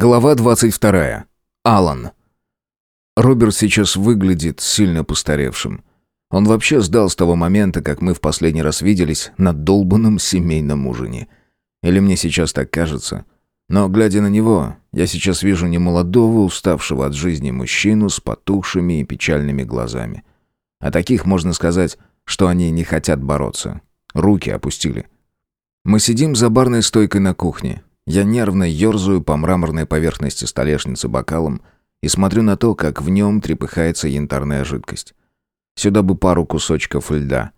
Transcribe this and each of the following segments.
Глава 22. Алан. Роберт сейчас выглядит сильно постаревшим. Он вообще сдал с того момента, как мы в последний раз виделись на долбанном семейном ужине. Или мне сейчас так кажется. Но, глядя на него, я сейчас вижу не молодого, уставшего от жизни мужчину с потухшими и печальными глазами. А таких, можно сказать, что они не хотят бороться. Руки опустили. Мы сидим за барной стойкой на кухне. Я нервно ерзаю по мраморной поверхности столешницы бокалом и смотрю на то, как в нем трепыхается янтарная жидкость. Сюда бы пару кусочков льда.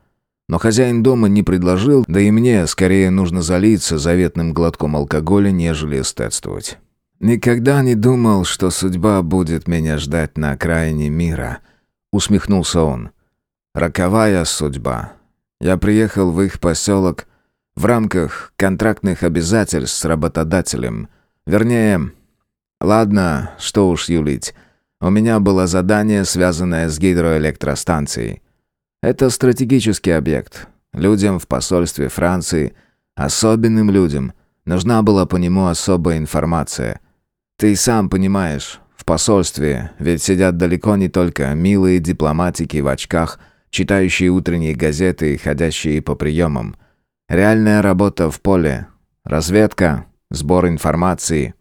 Но хозяин дома не предложил, да и мне скорее нужно залиться заветным глотком алкоголя, нежели эстетствовать. «Никогда не думал, что судьба будет меня ждать на окраине мира», — усмехнулся он. «Роковая судьба. Я приехал в их поселок в рамках контрактных обязательств с работодателем. Вернее, ладно, что уж юлить. У меня было задание, связанное с гидроэлектростанцией. Это стратегический объект. Людям в посольстве Франции, особенным людям, нужна была по нему особая информация. Ты сам понимаешь, в посольстве ведь сидят далеко не только милые дипломатики в очках, читающие утренние газеты и ходящие по приемам. Реальная работа в поле, разведка, сбор информации.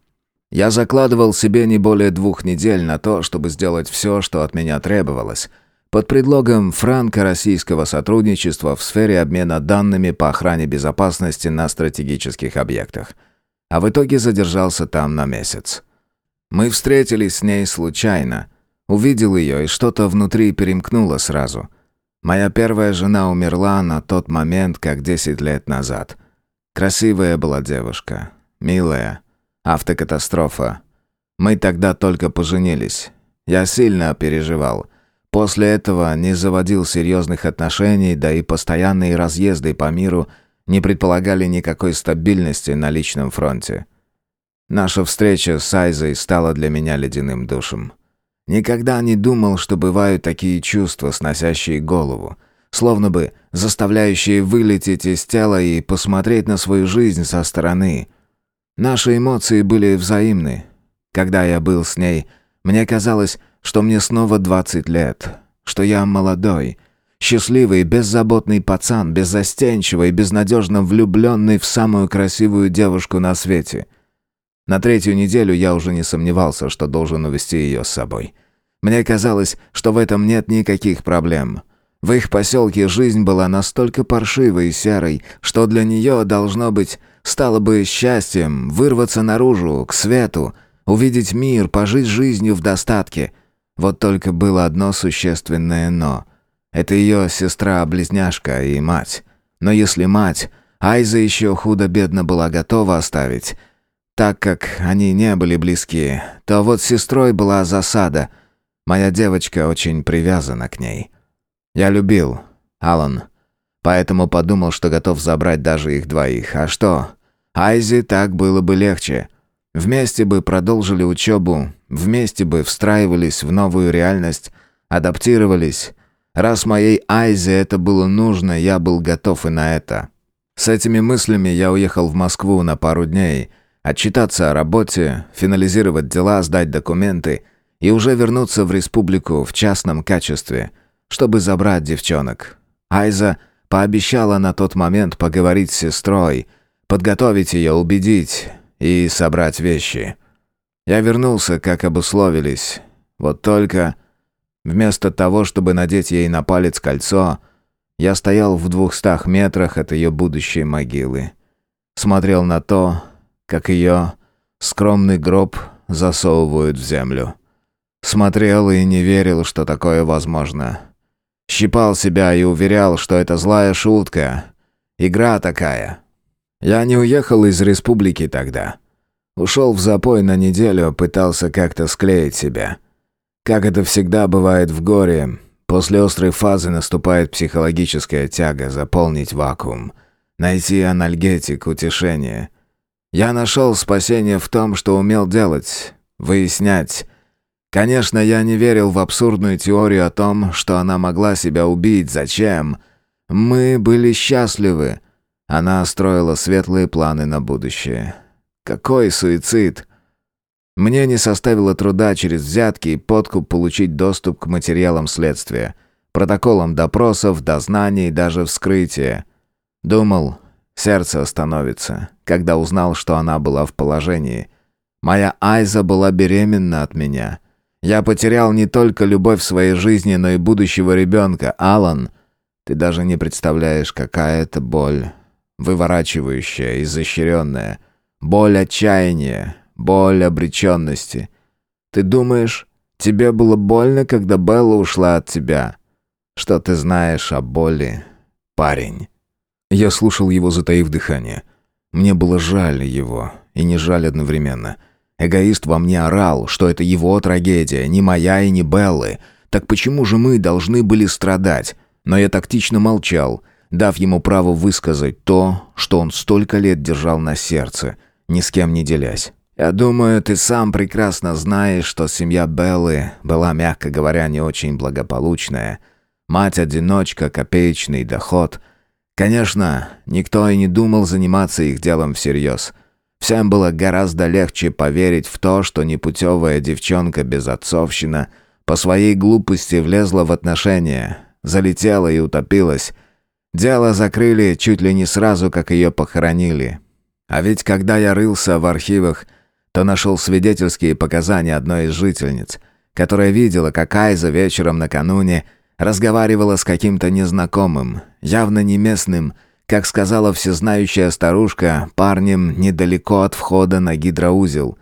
Я закладывал себе не более двух недель на то, чтобы сделать все, что от меня требовалось, под предлогом франко-российского сотрудничества в сфере обмена данными по охране безопасности на стратегических объектах. А в итоге задержался там на месяц. Мы встретились с ней случайно. Увидел ее, и что-то внутри перемкнуло сразу – Моя первая жена умерла на тот момент, как 10 лет назад. Красивая была девушка, милая. Автокатастрофа. Мы тогда только поженились. Я сильно переживал. После этого не заводил серьезных отношений, да и постоянные разъезды по миру не предполагали никакой стабильности на личном фронте. Наша встреча с Айзой стала для меня ледяным душем. Никогда не думал, что бывают такие чувства, сносящие голову, словно бы заставляющие вылететь из тела и посмотреть на свою жизнь со стороны. Наши эмоции были взаимны. Когда я был с ней, мне казалось, что мне снова 20 лет, что я молодой, счастливый, беззаботный пацан, беззастенчивый, безнадежно влюбленный в самую красивую девушку на свете — на третью неделю я уже не сомневался, что должен увести ее с собой. Мне казалось, что в этом нет никаких проблем. В их поселке жизнь была настолько паршивой и серой, что для нее, должно быть, стало бы счастьем вырваться наружу, к свету, увидеть мир, пожить жизнью в достатке. Вот только было одно существенное «но». Это ее сестра-близняшка и мать. Но если мать, Айза еще худо-бедно была готова оставить – так как они не были близки, то вот с сестрой была засада. Моя девочка очень привязана к ней. Я любил Алан, поэтому подумал, что готов забрать даже их двоих. А что? Айзи так было бы легче. Вместе бы продолжили учебу, вместе бы встраивались в новую реальность, адаптировались. Раз моей Айзе это было нужно, я был готов и на это. С этими мыслями я уехал в Москву на пару дней – Отчитаться о работе, финализировать дела, сдать документы и уже вернуться в республику в частном качестве, чтобы забрать девчонок. Айза пообещала на тот момент поговорить с сестрой, подготовить ее, убедить и собрать вещи. Я вернулся, как обусловились. Вот только вместо того, чтобы надеть ей на палец кольцо, я стоял в двухстах метрах от ее будущей могилы. Смотрел на то, как ее скромный гроб засовывают в землю. Смотрел и не верил, что такое возможно. Щипал себя и уверял, что это злая шутка. Игра такая. Я не уехал из республики тогда. Ушел в запой на неделю, пытался как-то склеить себя. Как это всегда бывает в горе, после острой фазы наступает психологическая тяга заполнить вакуум, найти анальгетик, утешение — я нашел спасение в том, что умел делать, выяснять. Конечно, я не верил в абсурдную теорию о том, что она могла себя убить. Зачем? Мы были счастливы. Она строила светлые планы на будущее. Какой суицид? Мне не составило труда через взятки и подкуп получить доступ к материалам следствия, протоколам допросов, дознаний и даже вскрытия. Думал, сердце остановится, когда узнал, что она была в положении. Моя Айза была беременна от меня. Я потерял не только любовь своей жизни, но и будущего ребенка. Алан, ты даже не представляешь, какая это боль. Выворачивающая, изощренная. Боль отчаяния, боль обреченности. Ты думаешь, тебе было больно, когда Белла ушла от тебя? Что ты знаешь о боли, парень?» Я слушал его, затаив дыхание. Мне было жаль его, и не жаль одновременно. Эгоист во мне орал, что это его трагедия, не моя и не Беллы. Так почему же мы должны были страдать? Но я тактично молчал, дав ему право высказать то, что он столько лет держал на сердце, ни с кем не делясь. Я думаю, ты сам прекрасно знаешь, что семья Беллы была, мягко говоря, не очень благополучная. Мать-одиночка, копеечный доход. Конечно, никто и не думал заниматься их делом всерьез. Всем было гораздо легче поверить в то, что непутевая девчонка без отцовщина по своей глупости влезла в отношения, залетела и утопилась. Дело закрыли чуть ли не сразу, как ее похоронили. А ведь когда я рылся в архивах, то нашел свидетельские показания одной из жительниц, которая видела, как Айза вечером накануне разговаривала с каким-то незнакомым, явно не местным, как сказала всезнающая старушка, парнем недалеко от входа на гидроузел.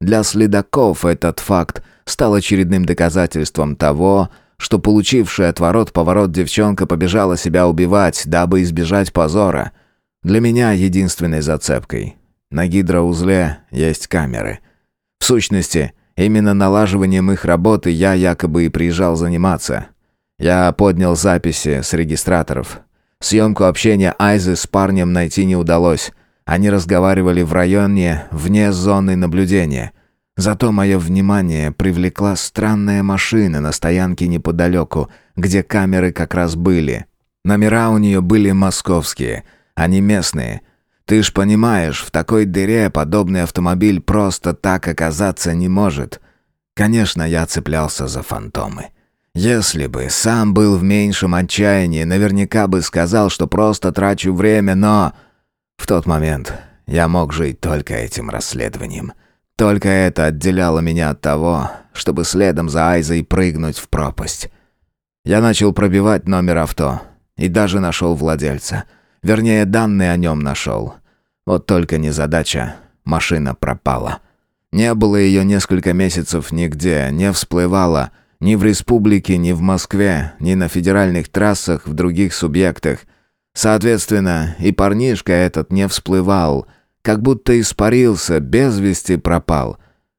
Для следаков этот факт стал очередным доказательством того, что получившая отворот-поворот девчонка побежала себя убивать, дабы избежать позора. Для меня единственной зацепкой. На гидроузле есть камеры. В сущности, именно налаживанием их работы я якобы и приезжал заниматься. Я поднял записи с регистраторов. Съемку общения Айзы с парнем найти не удалось. Они разговаривали в районе вне зоны наблюдения. Зато мое внимание привлекла странная машина на стоянке неподалеку, где камеры как раз были. Номера у нее были московские, а не местные – ты ж понимаешь, в такой дыре подобный автомобиль просто так оказаться не может. Конечно, я цеплялся за фантомы. Если бы сам был в меньшем отчаянии, наверняка бы сказал, что просто трачу время, но... В тот момент я мог жить только этим расследованием. Только это отделяло меня от того, чтобы следом за Айзой прыгнуть в пропасть. Я начал пробивать номер авто и даже нашел владельца — Вернее, данные о нем нашел. Вот только незадача. Машина пропала. Не было ее несколько месяцев нигде, не всплывала ни в республике, ни в Москве, ни на федеральных трассах в других субъектах. Соответственно, и парнишка этот не всплывал, как будто испарился, без вести пропал.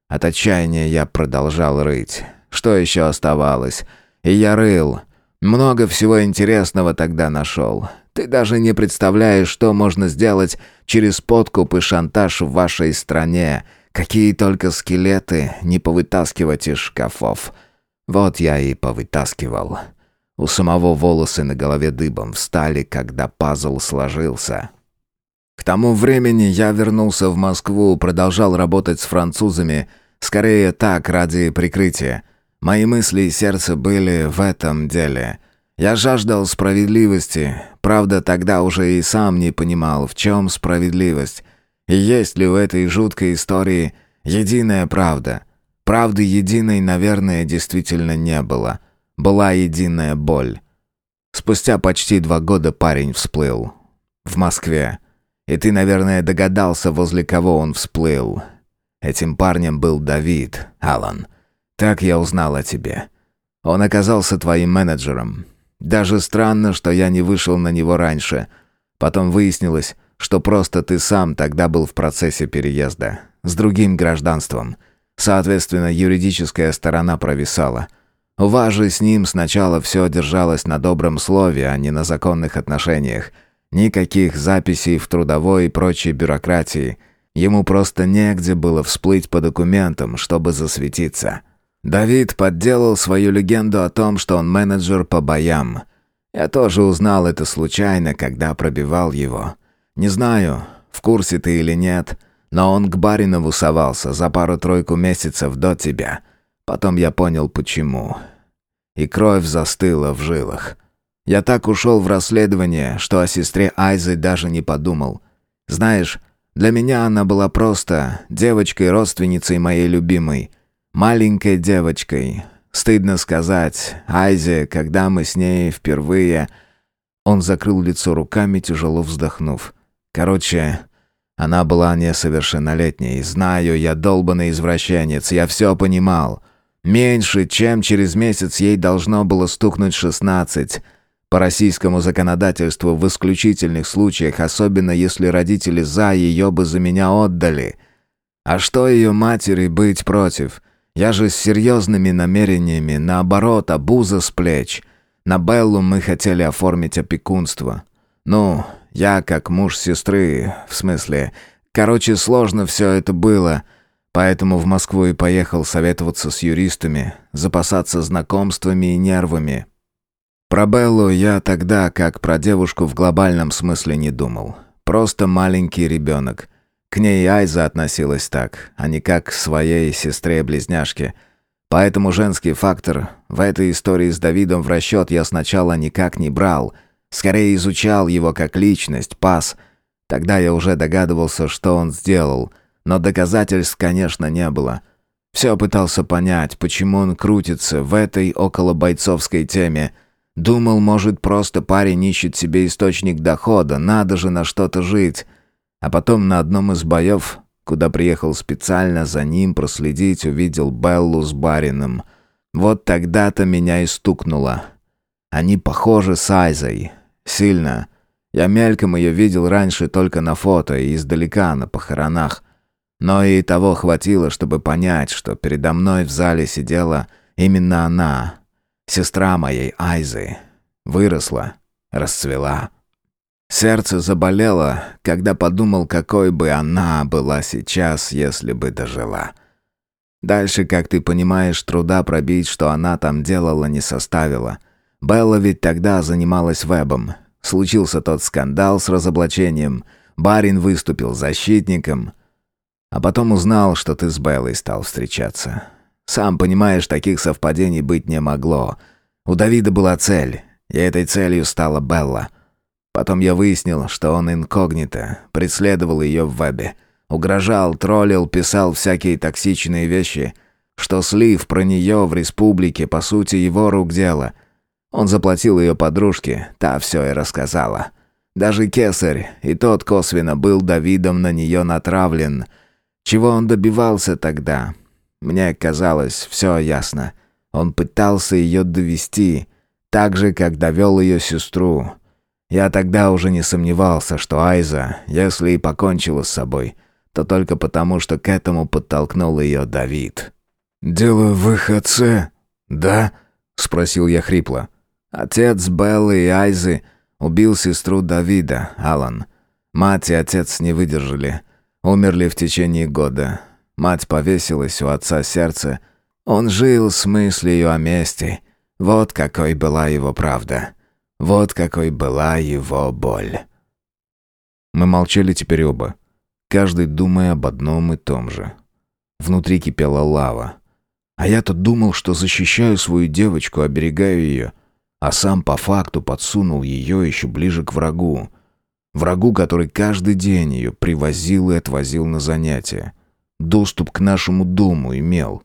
От отчаяния я продолжал рыть. Что еще оставалось? И я рыл. Много всего интересного тогда нашел. Ты даже не представляешь, что можно сделать через подкуп и шантаж в вашей стране. Какие только скелеты не повытаскивать из шкафов. Вот я и повытаскивал. У самого волосы на голове дыбом встали, когда пазл сложился. К тому времени я вернулся в Москву, продолжал работать с французами, скорее так, ради прикрытия. Мои мысли и сердце были в этом деле — я жаждал справедливости, правда, тогда уже и сам не понимал, в чем справедливость. И есть ли в этой жуткой истории единая правда. Правды единой, наверное, действительно не было. Была единая боль. Спустя почти два года парень всплыл. В Москве. И ты, наверное, догадался, возле кого он всплыл. Этим парнем был Давид, Алан. Так я узнал о тебе. Он оказался твоим менеджером. Даже странно, что я не вышел на него раньше. Потом выяснилось, что просто ты сам тогда был в процессе переезда. С другим гражданством. Соответственно, юридическая сторона провисала. У вас же с ним сначала все держалось на добром слове, а не на законных отношениях. Никаких записей в трудовой и прочей бюрократии. Ему просто негде было всплыть по документам, чтобы засветиться. Давид подделал свою легенду о том, что он менеджер по боям. Я тоже узнал это случайно, когда пробивал его. Не знаю, в курсе ты или нет, Но он к Баринову совался за пару-тройку месяцев до тебя. Потом я понял, почему. И кровь застыла в жилах. Я так ушел в расследование, что о сестре Айзы даже не подумал. Знаешь, для меня она была просто девочкой-родственницей моей любимой. Маленькой девочкой. Стыдно сказать, Айзе, когда мы с ней впервые... Он закрыл лицо руками, тяжело вздохнув. Короче, она была несовершеннолетней. Знаю, я долбанный извращенец, я все понимал. Меньше, чем через месяц ей должно было стукнуть шестнадцать. По российскому законодательству в исключительных случаях, особенно если родители за ее бы за меня отдали. А что ее матери быть против? Я же с серьезными намерениями, наоборот, обуза с плеч. На Беллу мы хотели оформить опекунство. Ну, я как муж сестры, в смысле... Короче, сложно все это было, поэтому в Москву и поехал советоваться с юристами, запасаться знакомствами и нервами. Про Беллу я тогда, как про девушку в глобальном смысле не думал. Просто маленький ребенок. К ней Айза относилась так, а не как к своей сестре-близняшке. Поэтому женский фактор в этой истории с Давидом в расчет я сначала никак не брал. Скорее изучал его как личность, пас. Тогда я уже догадывался, что он сделал. Но доказательств, конечно, не было. Все пытался понять, почему он крутится в этой околобойцовской теме – Думал, может, просто парень ищет себе источник дохода, надо же на что-то жить. А потом на одном из боев, куда приехал специально за ним проследить, увидел Беллу с барином. Вот тогда-то меня и стукнуло. Они похожи с Айзой. Сильно. Я мельком ее видел раньше только на фото и издалека на похоронах. Но и того хватило, чтобы понять, что передо мной в зале сидела именно она, Сестра моей Айзы выросла, расцвела. Сердце заболело, когда подумал, какой бы она была сейчас, если бы дожила. Дальше, как ты понимаешь, труда пробить, что она там делала, не составило. Белла ведь тогда занималась вебом. Случился тот скандал с разоблачением. Барин выступил защитником. А потом узнал, что ты с Беллой стал встречаться. Сам понимаешь, таких совпадений быть не могло. У Давида была цель, и этой целью стала Белла. Потом я выяснил, что он инкогнито, преследовал ее в вебе. Угрожал, троллил, писал всякие токсичные вещи, что слив про нее в республике, по сути, его рук дело. Он заплатил ее подружке, та все и рассказала. Даже кесарь, и тот косвенно был Давидом на нее натравлен. Чего он добивался тогда, мне казалось, все ясно. Он пытался ее довести, так же, как довел ее сестру. Я тогда уже не сомневался, что Айза, если и покончила с собой, то только потому, что к этому подтолкнул ее Давид. «Дело в их отце, да?» — спросил я хрипло. «Отец Беллы и Айзы убил сестру Давида, Алан. Мать и отец не выдержали. Умерли в течение года. Мать повесилась у отца сердце. Он жил с мыслью о мести. Вот какой была его правда. Вот какой была его боль. Мы молчали теперь оба, каждый думая об одном и том же. Внутри кипела лава. А я-то думал, что защищаю свою девочку, оберегаю ее, а сам по факту подсунул ее еще ближе к врагу. Врагу, который каждый день ее привозил и отвозил на занятия доступ к нашему дому имел.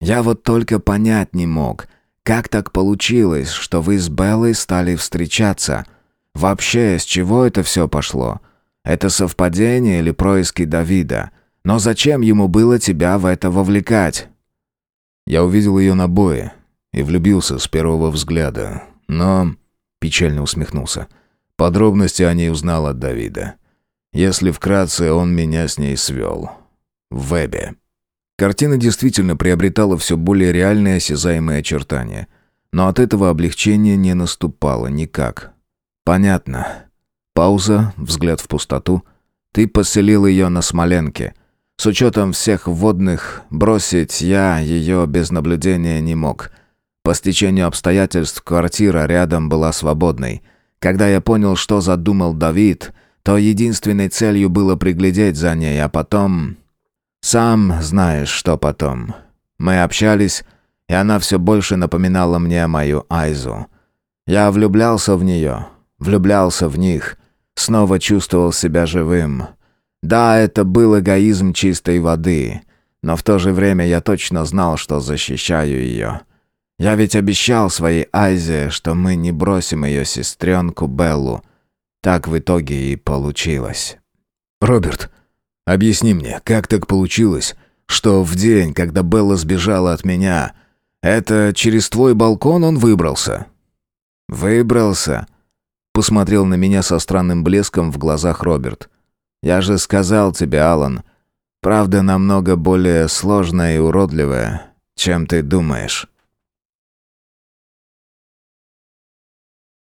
Я вот только понять не мог, как так получилось, что вы с Беллой стали встречаться. Вообще, с чего это все пошло? Это совпадение или происки Давида? Но зачем ему было тебя в это вовлекать? Я увидел ее на бое и влюбился с первого взгляда, но печально усмехнулся. Подробности о ней узнал от Давида. Если вкратце, он меня с ней свел в вебе. Картина действительно приобретала все более реальные осязаемые очертания. Но от этого облегчения не наступало никак. «Понятно». Пауза, взгляд в пустоту. «Ты поселил ее на Смоленке. С учетом всех водных, бросить я ее без наблюдения не мог. По стечению обстоятельств квартира рядом была свободной. Когда я понял, что задумал Давид, то единственной целью было приглядеть за ней, а потом... Сам знаешь, что потом. Мы общались, и она все больше напоминала мне мою Айзу. Я влюблялся в нее, влюблялся в них, снова чувствовал себя живым. Да, это был эгоизм чистой воды, но в то же время я точно знал, что защищаю ее. Я ведь обещал своей Айзе, что мы не бросим ее сестренку Беллу. Так в итоге и получилось. «Роберт, объясни мне, как так получилось, что в день, когда Белла сбежала от меня, это через твой балкон он выбрался?» «Выбрался?» Посмотрел на меня со странным блеском в глазах Роберт. «Я же сказал тебе, Алан, правда намного более сложная и уродливая, чем ты думаешь».